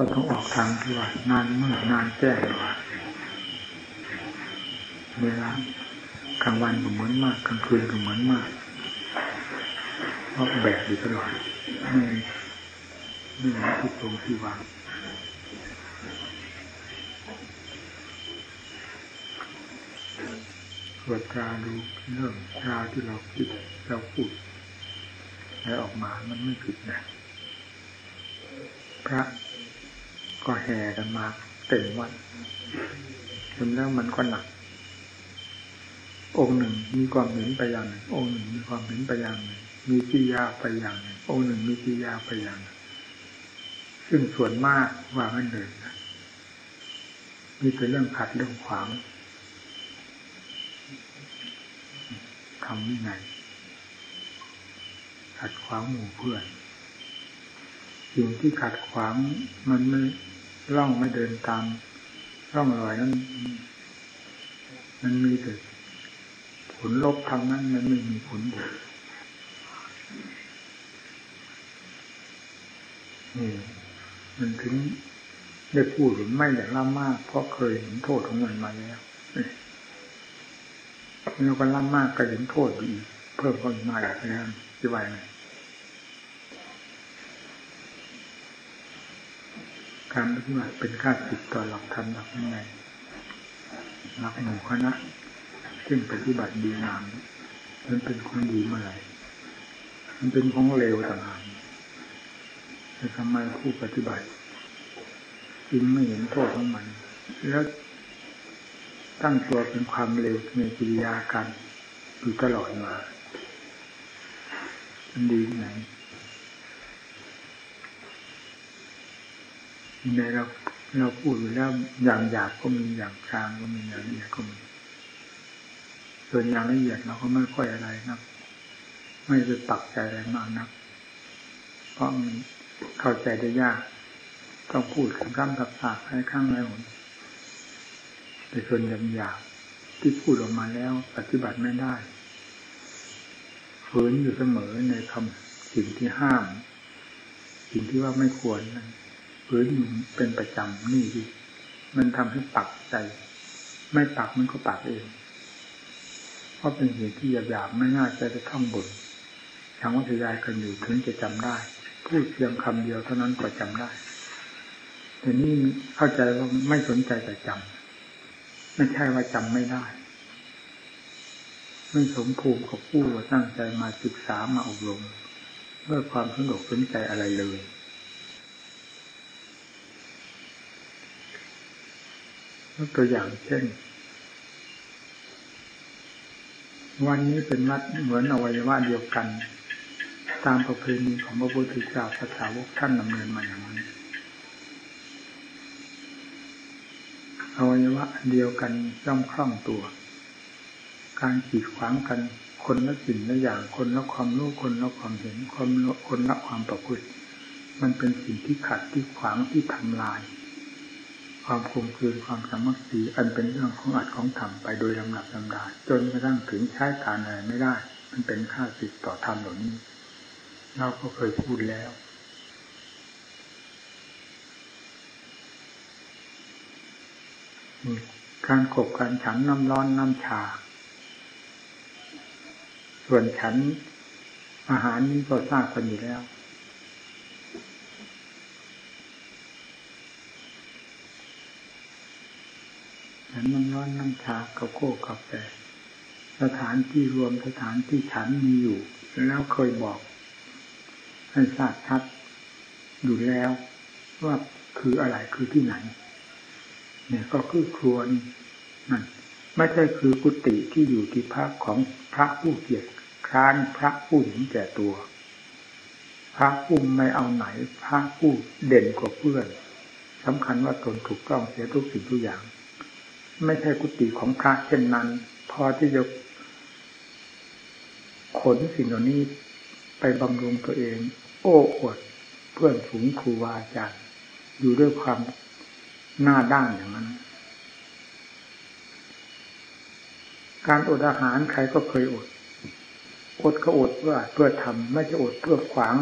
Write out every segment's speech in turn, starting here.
ก็ต้องออกทางที่ว่านานมืดนานแจ้งว่าเวลากลางวันก็เหมือนมากกลางคืนก็เหมือนมากเพราะแบกอยู่ตลอดไม่ไม่มีที่ตรงที่วางตรวจตราดูเรื่องราวที่เราคิดเราพูดแล้วออกมามันไม่ผิดนะพระ ก็แห่กันมาเต็มวัดจนแล้วมันก็หนัก องค์หนึ่งมีความเห็นไปอย่างหนึ่งองค์หนึ่งมีความเห็นไปอย่างหนึ่งมีกิยาไปอย่างหนึ่งองค์หนึ่งมีกิยาไปอย่างหนึ่งซึ่งส่วนมากว่ามันเลยนมีแต่เรื่องขัดเรื่องขวางทำยังไงขัดขวางหมู่เพื่อนสิ่งที่ขัดขวางมันไม่ ร่องไม่เดินตามร่องรอยนั้น มันมีแต่ผลลบทางนั้นมันไม่มีผลบวกนี่มันถึงได้พูดหรือไม่อย่างล่ามาก เพราะเคยเห็นโทษของมันมาแล้วเมื่อกันล่ามากก็เห็นโทษอีกเพิ่มขึ้นมาอีกแล้วที่ว่าไง การปฏิบัติเป็นค่าติดต่อหลักธรรมหลักวินัยหลักหมู่คณะซึ่งปฏิบัติดีงามมันเป็นของดีเมื่อไหร่มันเป็นของเลวต่างหากแต่ทำไมผู้ปฏิบัติจึงไม่เห็นโทษของมัน แล้วตั้งตัวเป็นความเร็วในกิริยาการอยู่ตลอดมามันดีไหน ในเราเราพูดอยู่แล้วอย่างหยาบก็มีอย่างกลางก็มีอย่างละเอียดก็มีส่วนอย่างละเอียดเราก็ไม่ค่อยอะไรนะไม่ไปปักใจอะไรมากนักเพราะมันเข้าใจได้ยากต้องพูดคำคำกับปากให้ข้างไรหนแต่ส่วนอย่างหยาบที่พูดออกมาแล้ว ปฏิบัติไม่ได้ฝืนอยู่เสมอในคำสิ่งที่ห้าม สิ่งที่ว่าไม่ควรนั้น ฝืนอยู่เป็นประจำนี่ดิมันทำให้ปักใจ ไม่ปักมันก็ปักเอง เพราะเป็นเหตุที่หยาบๆไม่น่าจะจะท่องบททางวัทยายกันอยู่ถึงจะจำได้ พูดเพียงคำเดียวเท่านั้นก็จำได้ แต่นี่เข้าใจว่าไม่สนใจแต่จำไม่ใช่ว่าจำไม่ได้ ไม่สมภูมิกับผู้ตั้งใจมาศึกษามาอบรมเพื่อความสนุกสนใจอะไรเลยยก ตัวอย่างเช่น วันนี้เป็นวัดเหมือนอวัยวะเดียวกัน ตามประเพณีของพระพุทธเจ้าพระสาวกท่านดำเนินมาอย่างนั้นอวัยวะเดียวกันย่อมคล่องตัว การขีดขวางกันคนละสิ่งละอย่างคนละความรู้คนละความเห็นคนละคนละความประพฤติมันเป็นสิ่งที่ขัดที่ขวางที่ทำลาย ความคุมคืนความสามัคคีอันเป็นเรื่องของอัดของธรรมไปโดยลำดับลำดาจนกระทั่งถึงใช้การอะไรไม่ได้ มันเป็นค่าสิทธิต่อธรรมเหล่านี้ เราก็เคยพูดแล้วการขบการฉันน้ำร้อนน้ำชา ส่วนฉันอาหารนี้ก็ทราบกันอยู่แล้ว ฉันน้ำร้อนน้ำชาเกาโก้กาแฟสถานที่รวมสถานที่ฉันมีอยู่ แล้วเคยบอกให้ทราบชัดอยู่แล้ว ว่าคืออะไรคือที่ไหน เนี่ยก็คือครัวนี่นั่นไม่ใช่คือกุฏิที่อยู่ที่พักของพระผู้เกียรติคร้านพระผู้เห็นแก่ตัว พระผู้ไม่เอาไหน พระผู้เด่นกว่าเพื่อนสำคัญว่าตนถูกต้องเสียทุกสิ่งทุกอย่าง ไม่ใช่กุฏิของพระเช่นนั้น พอที่จะขนสิ่งเหล่านี้ไปบำรุงตัวเอง โอ้อวดเพื่อนฝูงครูบาอาจารย์อยู่ด้วยความหน้าด้านอย่างนั้น การอดอาหารใครก็เคยอด อดก็อดเพื่อเพื่อทำไม่ใช่อดเพื่อขวาง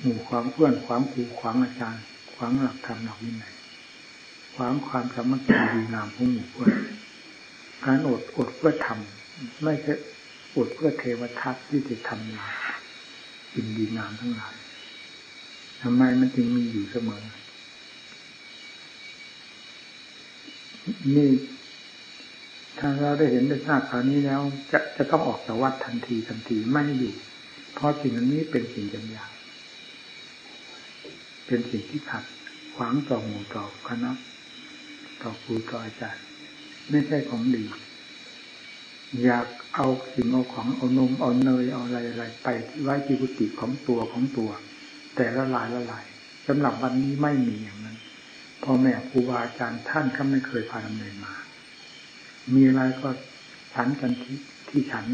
หมู่ขวางเพื่อนขวางครูขวางอาจารย์ ขวางหลักธรรมหลักวินัย ขวางความสามัคคีดีงามของหมู่เพื่อนการอดอดเพื่อทำไม่ใช่อดเพื่อเทวทัตที่จะทำลายสิ่งดีงามทั้งหลายทำไมมันจึงมีอยู่เสมอ นี่ถ้าเราได้เห็นได้ทราบคราวนี้แล้ว จะจะต้องออกจากวัดทันทีทันทีไม่อยู่ เพราะสิ่งนี้เป็นสิ่งจำยาเป็นสิ่งที่ขัดขวางต่อหมู่ต่อคณะ ต่อครูต่ออาจารย์ ไม่ใช่ของดี อยากเอาสิ่งเอาของเอานมเอาเนยเอาอะไรอะไรไปไว้ที่กุฏิของตัวของตัว แต่ละลายละลายสำหรับวันนี้ไม่มีอย่างนั้นพ่อแม่ครูบาอาจารย์ท่านก็ไม่เคยพาดำเนินมา มีอะไรก็ฉันกันที่ที่ฉัน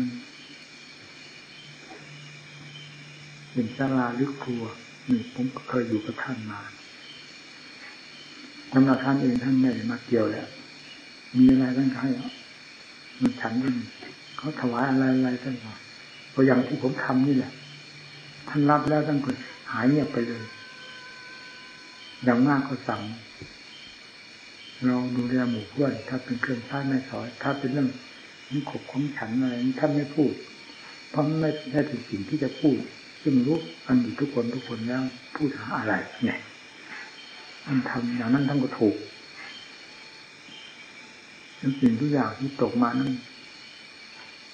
เป็นศาลาหรือครัวนี่ผมเคยอยู่กับท่านมา สำหรับท่านเองท่านไม่ได้มาเกี่ยวแล้วมีอะไรท่านให้มันฉันด้วยเขาถวายอะไรอะไรท่านบอกตัวอย่างที่ผมทำนี่แหละท่านรับแล้วท่านก็หายเงียบไปเลยอย่างมากก็สั่งเราดูแลหมู่เพื่อนถ้าเป็นเครื่องใช้ไม่สอยถ้าเป็นเรื่องนี้ขบของฉันอะไรท่านไม่พูด เพราะไม่ใช่สิ่งที่จะพูด ซึ่งรู้อันอยู่ทุกคนทุกคนแล้วพูดหาอะไร เนี่ย อันทำอย่างนั้นทั้งก็ถูกทั้งสิ่งทุกอย่างที่ตกมานั้น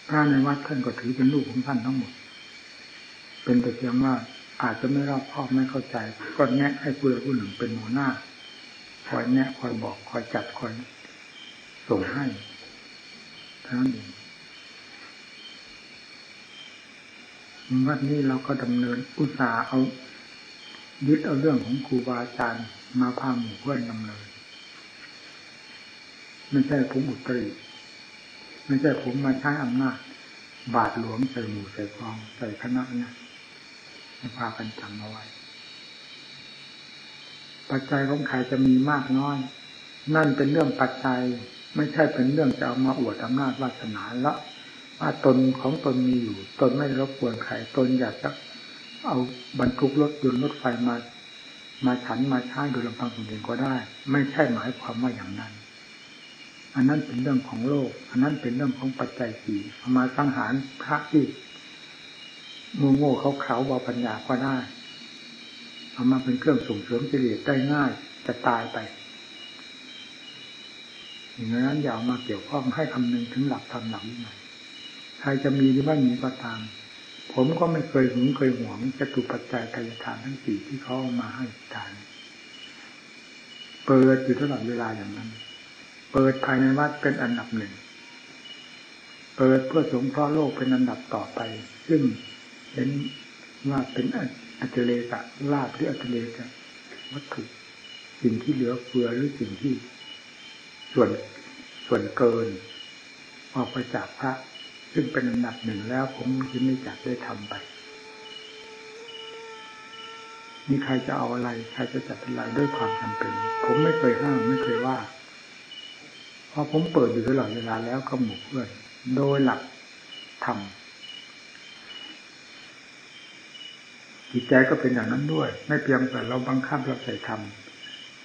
พระในวัดท่านก็ถือเป็นลูกของท่านทั้งหมด เป็นแต่เพียงว่าอาจจะไม่รอบคอบไม่เข้าใจ ก็แนะให้ผู้ใดผู้หนึ่งเป็นหัวหน้า คอยแนะคอยบอกคอยจัดคอยส่งให้ท่านั้นเองวัดนี้เราก็ดำเนินอุตสาห์เอา ยึดเอาเรื่องของครูบาอาจารย์มาพาหมู่เพื่อนดำเนินไม่ใช่ผมอุตริไม่ใช่ผมมาใช้อำนาจ บาดหลวงใส่หมู่ใส่กองใส่คณะเนี่ยมาพากันจำเอาไว้ ปัจจัยของใครจะมีมากน้อย นั่นเป็นเรื่องปัจจัย ไม่ใช่เป็นเรื่องจะเอามาอวดอำนาจวาสนาละว่าตนของตนมีอยู่ ตนไม่รบกวนใครตนอยากจะ เอาบรรทุกรถยนต์รถไฟมา มาฉันมาใช้โดยลำพังตนเองก็ได้ ไม่ใช่หมายความว่าอย่างนั้น อันนั้นเป็นเรื่องของโลก อันนั้นเป็นเรื่องของปัจจัยสี่เอามาสังหารพระที่งูโง่เขาเขาบาปัญญาก็ได้เอามาเป็นเครื่องส่งเสริมกิเลสได้ง่ายจะตายไปอย่างนั้นอย่าเอามาเกี่ยวข้องให้คำนึงถึงหลักธรรมหลักนี้หน่อยใครจะมีหรือไม่มีก็ตาม ผมก็ไม่เคยหึงเคยหวงจะถูกปัจจัยกายทานทั้งสี่ที่เขาเอามาให้ทาน เปิดอยู่ตลอดเวลาอย่างนั้น เปิดภายในวัดเป็นอันดับหนึ่ง เปิดเพื่อสงเคราะห์โลกเป็นอันดับต่อไป ซึ่งเห็นว่าเป็นอัจเลกะลาบหรืออัจเลกะวัตถุสิ่งที่เหลือเฟือหรือสิ่งที่ ส่วนส่วนเกิน ออกไปจากพระ ซึ่งเป็นอันดับหนึ่งแล้วผมจึงไม่จักได้ทำไป มีใครจะเอาอะไร ใครจะจัดอะไรด้วยความจำเป็น ผมไม่เคยห้ามไม่เคยว่า เพราะผมเปิดอยู่ตลอดเวลาแล้วก็หมู่เพื่อนโดยหลักธรรมจิตใจก็เป็นอย่างนั้นด้วย ไม่เพียงแต่เราบังคับเราใส่ธรรม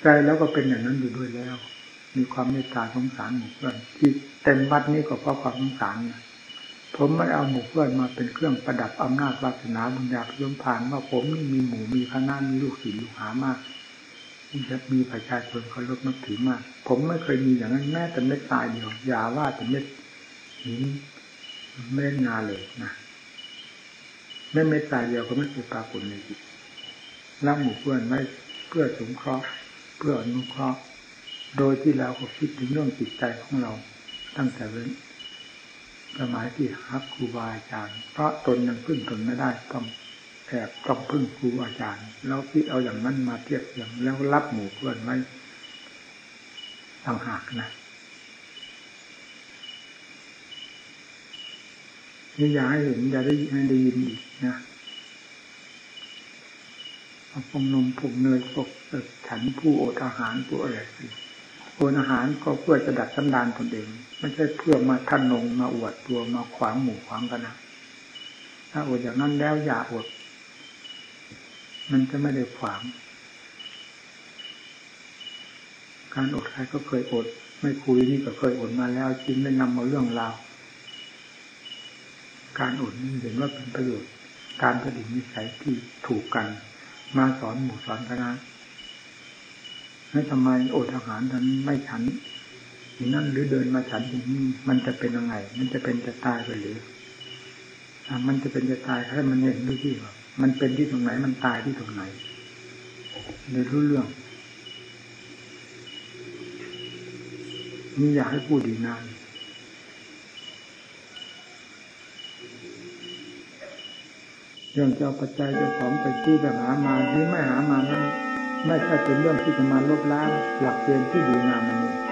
ใจแล้วก็เป็นอย่างนั้นอยู่ด้วยแล้ว มีความเมตตาสงสารหมู่เพื่อนที่เต็มวัดนี้ก็เพราะความสงสารนะ ผมไม่เอาหมู่เพื่อนมาเป็นเครื่องประดับอำนาจวาสนาบุญญาพิยมผ่านว่าผมนี่มีหมู่มีคณะมีลูกศิษย์ลูกหามากที่จะมีประชาชนเคารพนับถือมาก ผมไม่เคยมีอย่างนั้นแม้แต่เม็ดตายเดียวอย่าว่าแต่เม็ดหินเม็ดงาเลยนะแม้เม็ดตายเดียวก็ไม่เคยปรากฏในจิตรักหมู่เพื่อนไม่เพื่อสงเคราะห์เพื่ออนุเคราะห์โดยที่เราก็คิดถึงเรื่องจิตใจของเราตั้งแต่เว้น สมัยที่ฮับครูบาอาจารย์ เพราะตนยังพึ่งตนไม่ได้ต้องแอบต้องพึ่งครูอาจารย์ แล้วคิดเอาอย่างนั้นมาเทียบอย่างแล้วรับหมู่เพื่อนไว้ต่างหากนะนี่อย่าให้เห็นอย่าได้ให้ได้ยินอีกนะพวกนมพวกเนยพกฉันผู้อดอาหารผู้อะไรสิ โอนอาหารก็เพื่อจะดัดสันดานตนเอง ไม่ใช่เพื่อมาท่านนงมาอวดตัวมาขวางหมู่ขวางกันนะถ้าอดอย่างนั้นแล้วอย่าอดมันจะไม่ได้ขวาง การอดใครก็เคยอด ไม่คุยนี่ก็เคยอดมาแล้วจึงได้นำมาเรื่องราวการอดนี่เห็นว่าเป็นประโยชน์ การผลิตนิสัยที่ถูกกัน มาสอนหมู่สอนคณะ ให้ทำไมอดอาหารนั้นไม่ฉันอย่างนั้นหรือเดินมาฉันอย่างนี้มันจะเป็นยังไง มันจะเป็นจะตายไปหรือมันจะเป็นจะตายแค่มันเห็นด้วยที่ว่ามันเป็นที่ตรงไหน มันตายที่ตรงไหนเรียนรู้เรื่องนี่อยากให้พูดดีนานเรื่องจะเอาปัจจัยเจ้าของไปที่จะหามาหรือไม่หามานั้น ไม่ใช่เป็นเรื่องที่จะมาลบล้างหลักเกณฑ์ที่ดีงามมันนี้